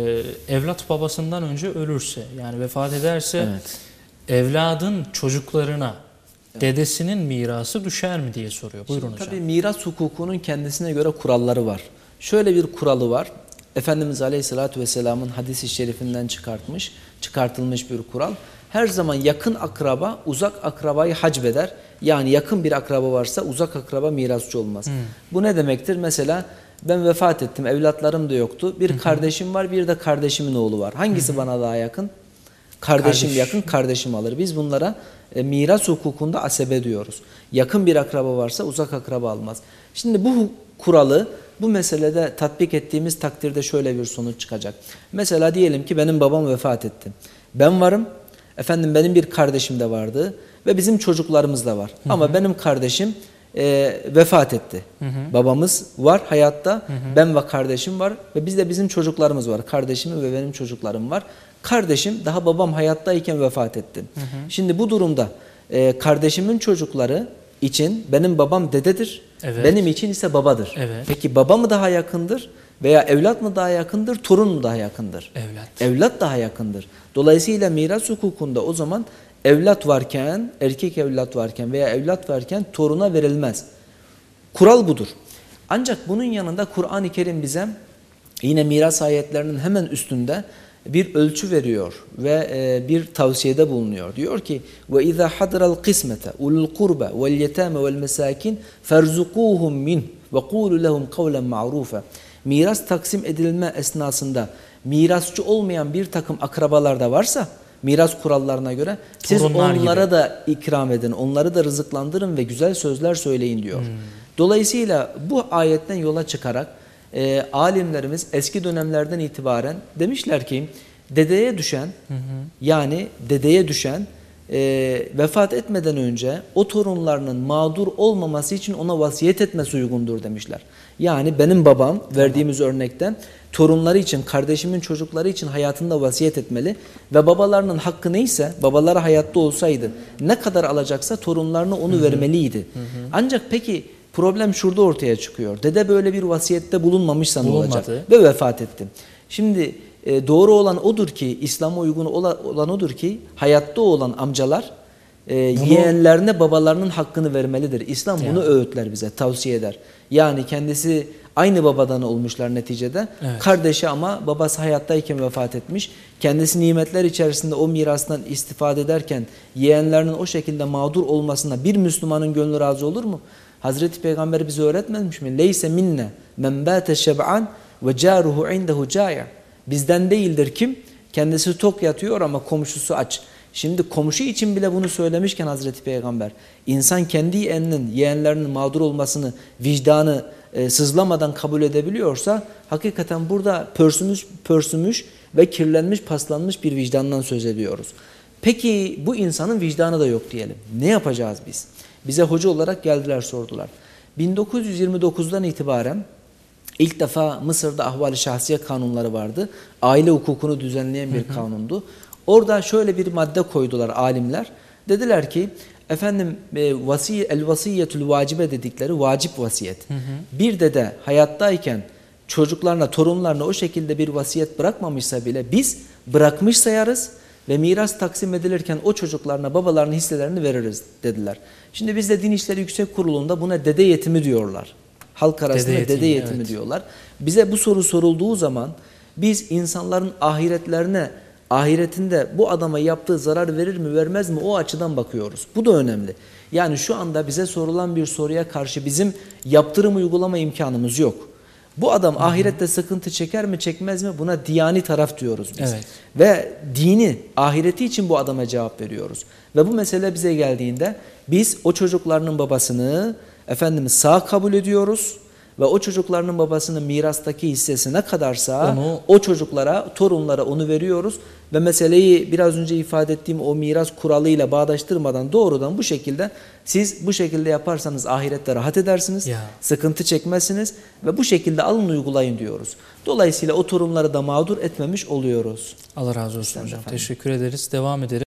Ee, evlat babasından önce ölürse yani vefat ederse Evet. evladın çocuklarına dedesinin mirası düşer mi diye soruyor. Buyurun Şimdi hocam. Tabii miras hukukunun kendisine göre kuralları var. Şöyle bir kuralı var. Efendimiz Aleyhisselatü Vesselam'ın hadisi şerifinden çıkartmış, çıkartılmış bir kural. Her zaman yakın akraba uzak akrabayı hacbeder. Yani yakın bir akraba varsa uzak akraba mirasçı olmaz. Bu ne demektir? Mesela ben vefat ettim, evlatlarım da yoktu. Bir kardeşim var, bir de kardeşimin oğlu var. Hangisi bana daha yakın? Kardeşim Kardeş. yakın, kardeşim alır. Biz bunlara e, miras hukukunda asebe diyoruz. Yakın bir akraba varsa uzak akraba almaz. Şimdi bu kuralı bu meselede tatbik ettiğimiz takdirde şöyle bir sonuç çıkacak. Mesela diyelim ki benim babam vefat etti. Ben varım, efendim benim bir kardeşim de vardı ve bizim çocuklarımız da var. Ama benim kardeşim e, vefat etti. Babamız var hayatta, ben ve kardeşim var ve biz de bizim çocuklarımız var. Kardeşimin ve benim çocuklarım var. Kardeşim daha babam hayattayken vefat etti. Şimdi bu durumda e, kardeşimin çocukları için benim babam dededir. Evet. Benim için ise babadır. Evet. Peki baba mı daha yakındır veya evlat mı daha yakındır, torun mu daha yakındır? Evlat. Evlat daha yakındır. Dolayısıyla miras hukukunda o zaman evlat varken, erkek evlat varken veya evlat varken toruna verilmez. Kural budur. Ancak bunun yanında Kur'an-ı Kerim bize yine miras ayetlerinin hemen üstünde bir ölçü veriyor ve e, bir tavsiyede bulunuyor. Diyor ki ve iza hadral kısmete ulul kurba vel yetame vel mesakin ferzukuhum min ve kulu lehum kavlen ma'rufa. Miras taksim edilme esnasında mirasçı olmayan bir takım akrabalar da varsa miras kurallarına göre siz Torunlar gibi. onlara da ikram edin, onları da rızıklandırın ve güzel sözler söyleyin diyor. Dolayısıyla bu ayetten yola çıkarak e, alimlerimiz eski dönemlerden itibaren demişler ki dedeye düşen yani dedeye düşen e, vefat etmeden önce o torunlarının mağdur olmaması için ona vasiyet etmesi uygundur demişler. Yani benim babam verdiğimiz örnekten torunları için, kardeşimin çocukları için hayatında vasiyet etmeli ve babalarının hakkı neyse, babaları hayatta olsaydı ne kadar alacaksa torunlarına onu vermeliydi. Ancak peki problem şurada ortaya çıkıyor. Dede böyle bir vasiyette bulunmamışsa ne olacak? Ve vefat etti. Şimdi e, doğru olan odur ki, İslam'a uygun ola- olan odur ki hayatta olan amcalar e, yeğenlerine babalarının hakkını vermelidir. İslam bunu öğütler bize, tavsiye eder. Yani kendisi aynı babadan olmuşlar neticede. Evet. Kardeşi ama babası hayattayken vefat etmiş. Kendisi nimetler içerisinde o mirastan istifade ederken yeğenlerinin o şekilde mağdur olmasına bir Müslümanın gönlü razı olur mu? Hazreti Peygamber bize öğretmemiş mi? Leyse minne men bâte şeb'an ve câruhu indehu câya. Bizden değildir kim? Kendisi tok yatıyor ama komşusu aç. Şimdi komşu için bile bunu söylemişken Hazreti Peygamber insan kendi yeğeninin, yeğenlerinin mağdur olmasını, vicdanı e, sızlamadan kabul edebiliyorsa hakikaten burada pörsümüş, pörsümüş ve kirlenmiş, paslanmış bir vicdandan söz ediyoruz. Peki bu insanın vicdanı da yok diyelim. Ne yapacağız biz? Bize hoca olarak geldiler sordular. 1929'dan itibaren ilk defa Mısır'da ahval-i şahsiye kanunları vardı. Aile hukukunu düzenleyen bir kanundu. Orada şöyle bir madde koydular alimler. Dediler ki efendim e, vasi el vasiyetül vacibe dedikleri vacip vasiyet. Bir dede hayattayken çocuklarına, torunlarına o şekilde bir vasiyet bırakmamışsa bile biz bırakmış sayarız ve miras taksim edilirken o çocuklarına babalarının hisselerini veririz dediler. Şimdi bizde Din İşleri Yüksek Kurulu'nda buna dede yetimi diyorlar. Halk arasında dede yetimi, yetimi, evet. diyorlar. Bize bu soru sorulduğu zaman biz insanların ahiretlerine ahiretinde bu adama yaptığı zarar verir mi vermez mi o açıdan bakıyoruz. Bu da önemli. Yani şu anda bize sorulan bir soruya karşı bizim yaptırım uygulama imkanımız yok. Bu adam ahirette sıkıntı çeker mi çekmez mi buna diyani taraf diyoruz biz. Evet. Ve dini, ahireti için bu adama cevap veriyoruz. Ve bu mesele bize geldiğinde biz o çocuklarının babasını efendimiz sağ kabul ediyoruz ve o çocuklarının babasının mirastaki hissesi ne kadarsa Onu- o çocuklara, torunlara onu veriyoruz ve meseleyi biraz önce ifade ettiğim o miras kuralıyla bağdaştırmadan doğrudan bu şekilde siz bu şekilde yaparsanız ahirette rahat edersiniz, Ya. sıkıntı çekmezsiniz ve bu şekilde alın uygulayın diyoruz. Dolayısıyla o torunları da mağdur etmemiş oluyoruz. Allah razı olsun Sen hocam. efendim. Teşekkür ederiz. Devam edelim.